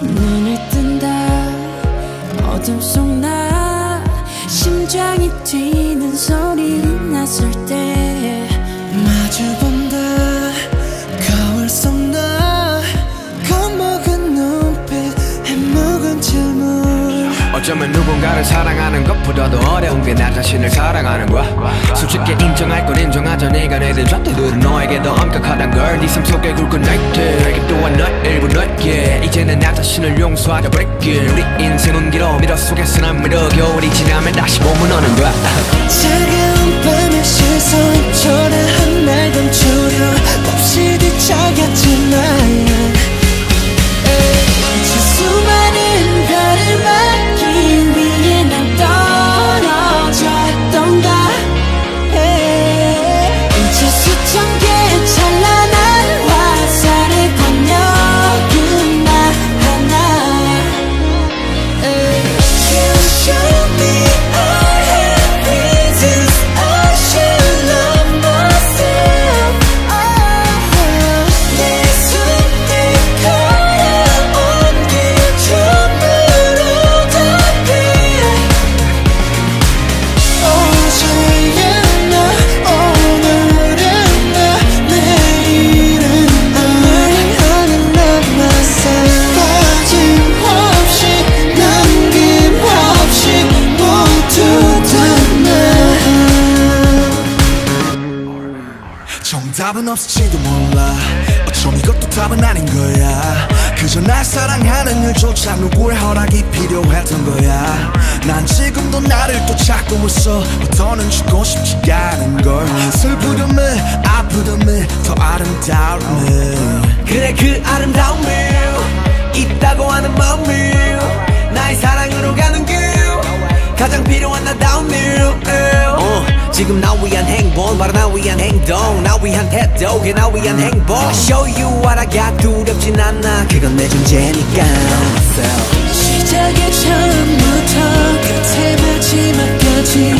눈을 뜬다. 어둠 속 나 심장이 뛰는 소리 낯설 때 어쩌면 누군가를 사랑하는 것보다도 어려운 게 나 자신을 사랑하는 거야. 솔직히 인정할 건 인정하자. 네가 내린 잣대들은 너에게 더 엄격하단 걸 네 삶 속에 굵은 나이테 그 또한 너의 일부 너이기에. 이제는 나 자신을 용서하자 버리기엔 우리 인생은 길어. 미로 속에선 날 믿어 겨울이 지나면 다시 봄은 오는 거야? 차가운 밤의 시선 초라 답은 없을지도 몰라. 어쩜 이것도 답은 아닌 거야. 그저 날 사랑하는 일조차 누구의 허락이 필요했던 거야. 난 지금도 나를 또 찾고 있어. 더는 죽고 싶지 않은 걸. 슬프듬을 아프듬을 더 아름다움을. 그래 그 아름다움을 있다고 하는 마음을 나의 사랑으로 가는 길 가장 필요한 나다운 지금 나 위한 행복 바로 나 위한 행동. 나 위한 태도 그게 나 위한 행복. I show you what I got 두렵진 않아. 그건 내 존재니까. 시작의 처음부터 끝의 마지막까지